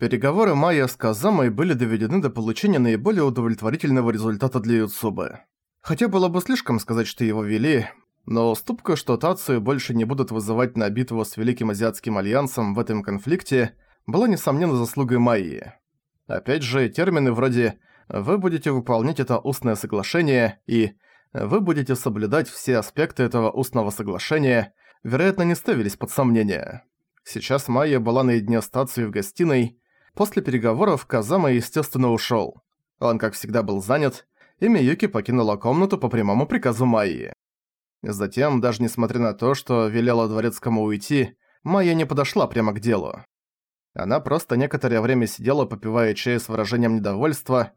Переговоры Майя с Казамой были доведены до получения наиболее удовлетворительного результата для Юцубы. Хотя было бы слишком сказать, что его вели, но уступка, что Тацию больше не будут вызывать на битву с Великим Азиатским Альянсом в этом конфликте, была несомненно заслугой Майи. Опять же, термины вроде «вы будете выполнять это устное соглашение» и «вы будете соблюдать все аспекты этого устного соглашения» вероятно не ставились под сомнение. Сейчас Майя была наедине с Тацией в гостиной, После переговоров Казама, естественно, ушёл. Он, как всегда, был занят, и Миюки покинула комнату по прямому приказу Майи. Затем, даже несмотря на то, что велела дворецкому уйти, Майя не подошла прямо к делу. Она просто некоторое время сидела, попивая чай с выражением недовольства.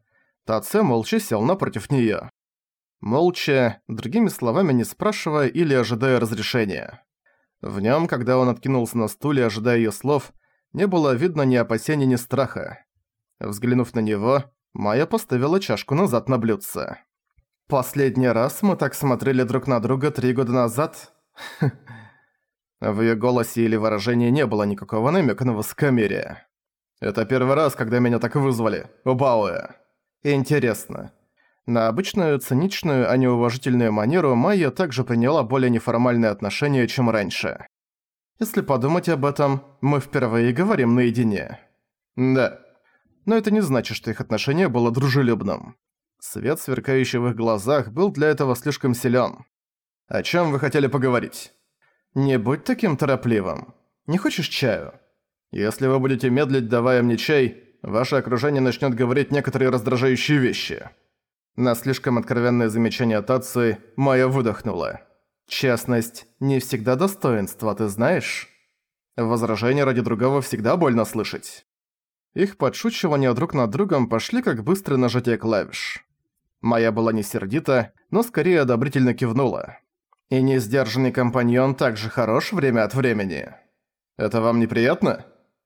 Таце молча сел напротив неё. Молча, другими словами не спрашивая или ожидая разрешения. В нём, когда он откинулся на стуле, ожидая её слов, не было видно ни опасений, ни страха. Взглянув на него, Майя поставила чашку назад на блюдце. «Последний раз мы так смотрели друг на друга три года назад?» В её голосе или выражении не было никакого намека на высокомерие. «Это первый раз, когда меня так вызвали, Убауэ». «Интересно». На обычную циничную, а не уважительную манеру Майя также приняла более неформальное отношение, чем раньше. Если подумать об этом, мы впервые говорим наедине. Да. Но это не значит, что их отношение было дружелюбным. Свет, сверкающий в их глазах, был для этого слишком силен. О чем вы хотели поговорить? Не будь таким торопливым. Не хочешь чаю? Если вы будете медлить, давая мне чай, ваше окружение начнет говорить некоторые раздражающие вещи. На слишком откровенное замечание Татсы Майя выдохнула. Честность не всегда достоинство, ты знаешь? Возражение ради другого всегда больно слышать. Их подшучивания друг над другом пошли как быстрое нажатие клавиш. Моя была не сердита, но скорее одобрительно кивнула. И несдержанный компаньон также хорош время от времени. Это вам неприятно?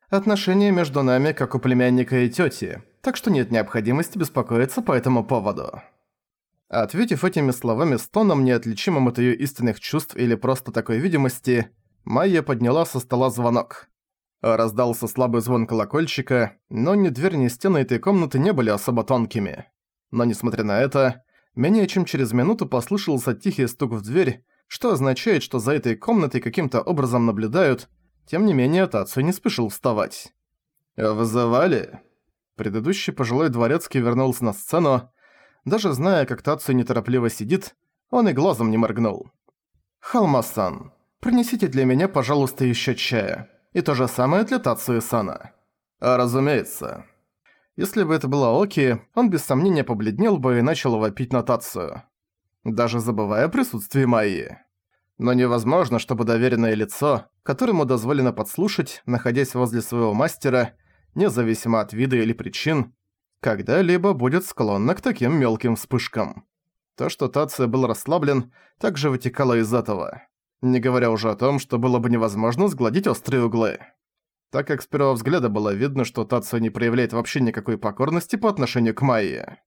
Отношения между нами как у племянника и тёти, так что нет необходимости беспокоиться по этому поводу. Ответив этими словами с тоном, неотличимым от её истинных чувств или просто такой видимости, Майя подняла со стола звонок. Раздался слабый звон колокольчика, но ни дверь, ни стены этой комнаты не были особо тонкими. Но несмотря на это, менее чем через минуту послышался тихий стук в дверь, что означает, что за этой комнатой каким-то образом наблюдают, тем не менее Тацу не спешил вставать. «Вызывали?» Предыдущий пожилой дворецкий вернулся на сцену, даже зная, как Тацу неторопливо сидит, он и глазом не моргнул. «Халмасан, принесите для меня, пожалуйста, ещё чая. И то же самое для Тацуи-сана». «А разумеется». Если бы это было Оки, он без сомнения побледнел бы и начал вопить на Тацию. Даже забывая присутствие Майи. Но невозможно, чтобы доверенное лицо, которому дозволено подслушать, находясь возле своего мастера, независимо от вида или причин, когда-либо будет склонна к таким мелким вспышкам. То, что Тация был расслаблен, также вытекало из этого. Не говоря уже о том, что было бы невозможно сгладить острые углы. Так как с первого взгляда было видно, что Тация не проявляет вообще никакой покорности по отношению к Майе.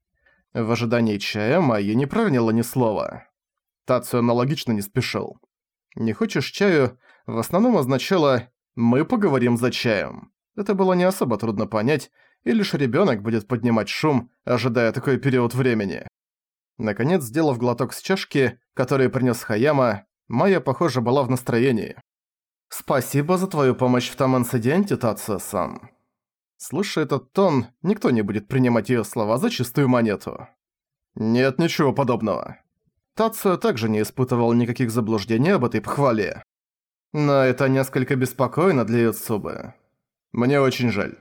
В ожидании чая Майя не проронила ни слова. Тацию аналогично не спешил. «Не хочешь чаю?» в основном означало «мы поговорим за чаем». Это было не особо трудно понять, и лишь ребёнок будет поднимать шум, ожидая такой период времени. Наконец, сделав глоток с чашки, который принес Хаяма, Майя, похоже, была в настроении. «Спасибо за твою помощь в том инциденте, Тацио-сан». Слушая этот тон, никто не будет принимать её слова за чистую монету. Нет ничего подобного. Тацио также не испытывал никаких заблуждений об этой похвале. Но это несколько беспокойно для Юцубы. Мне очень жаль.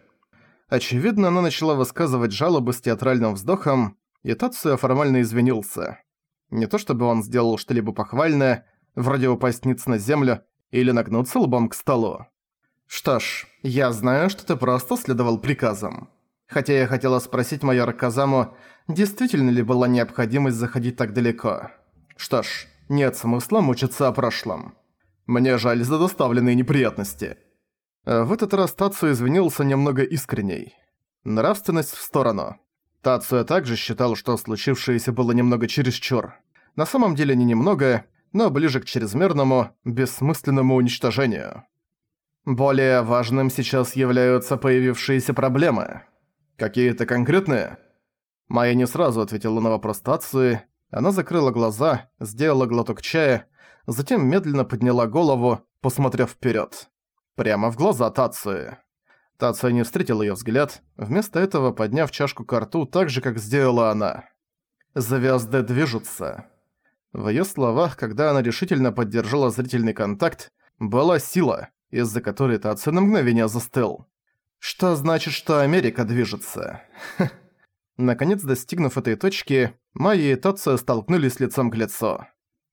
Очевидно, она начала высказывать жалобы с театральным вздохом, и Тацуя формально извинился. Не то чтобы он сделал что-либо похвальное, вроде упасть ниц на землю или нагнуться лбом к столу. «Что ж, я знаю, что ты просто следовал приказам. Хотя я хотела спросить майора Казаму, действительно ли была необходимость заходить так далеко. Что ж, нет смысла мучиться о прошлом. Мне жаль за доставленные неприятности». А в этот раз Тацу извинился немного искренней. Нравственность в сторону. Тацуя также считал, что случившееся было немного чересчур. На самом деле не немного, но ближе к чрезмерному, бессмысленному уничтожению. Более важным сейчас являются появившиеся проблемы. Какие-то конкретные? Майя не сразу ответила на вопрос Тации. Она закрыла глаза, сделала глоток чая, затем медленно подняла голову, посмотрев вперед, Прямо в глаза Тации. Тация не встретил ее взгляд, вместо этого подняв чашку к рту так же, как сделала она. «Звезды движутся». В ее словах, когда она решительно поддержала зрительный контакт, была сила, из-за которой Тация на мгновение застыл. Что значит, что Америка движется? Наконец, достигнув этой точки, Майя и Тация столкнулись лицом к лицу.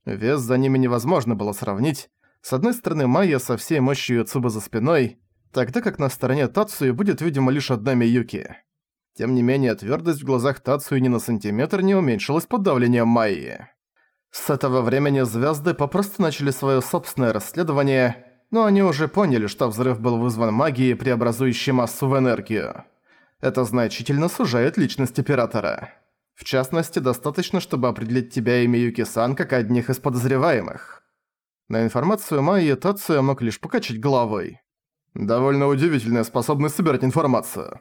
Вес за ними невозможно было сравнить. С одной стороны, Майя со всей мощью Цуба за спиной, тогда как на стороне Тацуи будет, видимо, лишь одна Миюки. Тем не менее, твердость в глазах Тацуи ни на сантиметр не уменьшилась под давлением Майи. С этого времени звезды попросту начали свое собственное расследование, но они уже поняли, что взрыв был вызван магией, преобразующей массу в энергию. Это значительно сужает личность оператора. В частности, достаточно, чтобы определить тебя и Миюки-сан как одних из подозреваемых. На информацию Майи Тацуя мог лишь покачать головой. Довольно удивительная способность собирать информацию.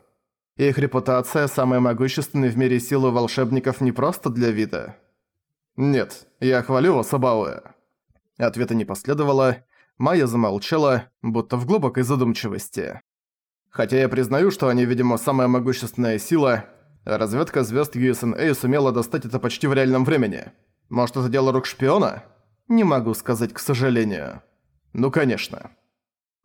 Их репутация самой могущественной в мире силы волшебников не просто для вида. «Нет, я хвалю вас, Абауэ». Ответа не последовало, Майя замолчала, будто в глубокой задумчивости. Хотя я признаю, что они, видимо, самая могущественная сила, разведка звезд USNA сумела достать это почти в реальном времени. Может, это дело рук шпиона? Не могу сказать, к сожалению. Ну, конечно.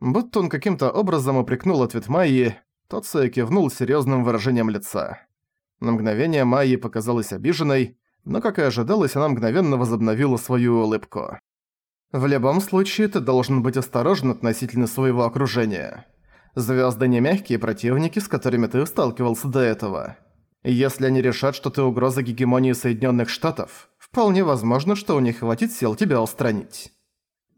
Будто он каким-то образом упрекнул ответ Майи, тот кивнул серьезным выражением лица. На мгновение Майи показалась обиженной, но, как и ожидалось, она мгновенно возобновила свою улыбку. В любом случае, ты должен быть осторожен относительно своего окружения. Звезды не мягкие противники, с которыми ты сталкивался до этого. Если они решат, что ты угроза гегемонии Соединенных Штатов, вполне возможно, что у них хватит сил тебя устранить.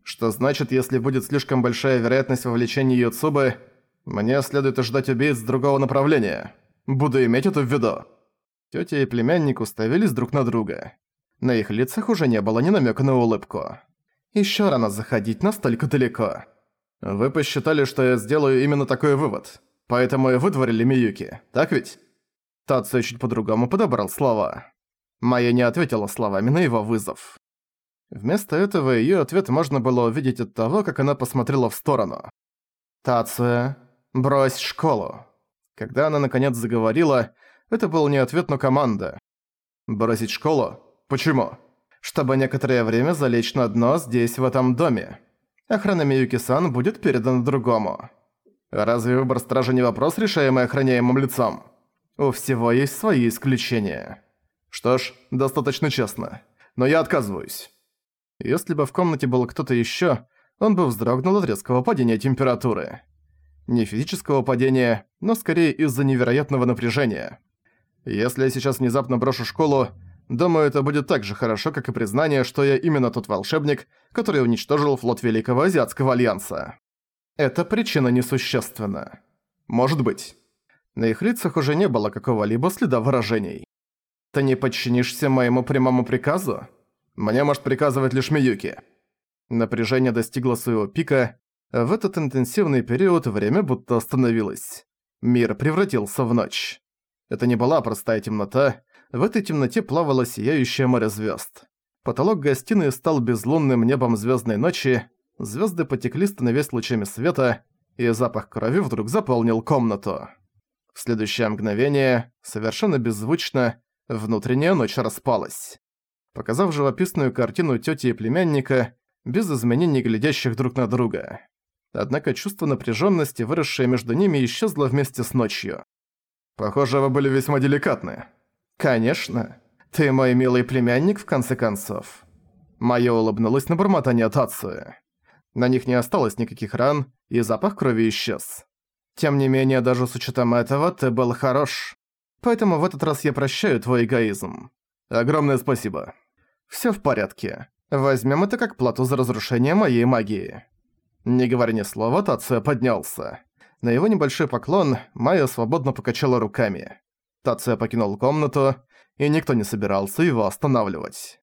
Что значит, если будет слишком большая вероятность вовлечения Юцубы, мне следует ожидать убийц с другого направления. Буду иметь это в виду. Тётя и племянник уставились друг на друга. На их лицах уже не было ни намека на улыбку. Ещё рано заходить настолько далеко. Вы посчитали, что я сделаю именно такой вывод. Поэтому и выдворили Миюки, так ведь? Тацу чуть по-другому подобрал слова. Майя не ответила словами на его вызов. Вместо этого её ответ можно было увидеть от того, как она посмотрела в сторону. «Тацуя, брось школу». Когда она наконец заговорила, это был не ответ, но команда. «Бросить школу? Почему?» чтобы некоторое время залечь на дно здесь, в этом доме. Охрана Миюки-сан будет передана другому. Разве выбор стража не вопрос, решаемый охраняемым лицом? У всего есть свои исключения. Что ж, достаточно честно. Но я отказываюсь. Если бы в комнате был кто-то ещё, он бы вздрогнул от резкого падения температуры. Не физического падения, но скорее из-за невероятного напряжения. Если я сейчас внезапно брошу школу, Думаю, это будет так же хорошо, как и признание, что я именно тот волшебник, который уничтожил флот Великого Азиатского Альянса. Эта причина несущественна. Может быть. На их лицах уже не было какого-либо следа выражений. Ты не подчинишься моему прямому приказу? Мне может приказывать лишь Миюки. Напряжение достигло своего пика. В этот интенсивный период время будто остановилось. Мир превратился в ночь. Это не была простая темнота, в этой темноте плавало сияющее море звезд. Потолок гостиной стал безлунным небом звездной ночи, звезды потекли, становясь лучами света, и запах крови вдруг заполнил комнату. В следующее мгновение, совершенно беззвучно, внутренняя ночь распалась. Показав живописную картину тети и племянника, без изменений глядящих друг на друга. Однако чувство напряженности, выросшее между ними, исчезло вместе с ночью. «Похоже, вы были весьма деликатны», «Конечно. Ты мой милый племянник, в конце концов». Майя улыбнулась на бормотание Тацуи. На них не осталось никаких ран, и запах крови исчез. Тем не менее, даже с учетом этого, ты был хорош. Поэтому в этот раз я прощаю твой эгоизм. Огромное спасибо. Всё в порядке. Возьмем это как плату за разрушение моей магии. Не говоря ни слова, Тацуя поднялся. На его небольшой поклон Майя свободно покачала руками. Тация покинул комнату, и никто не собирался его останавливать.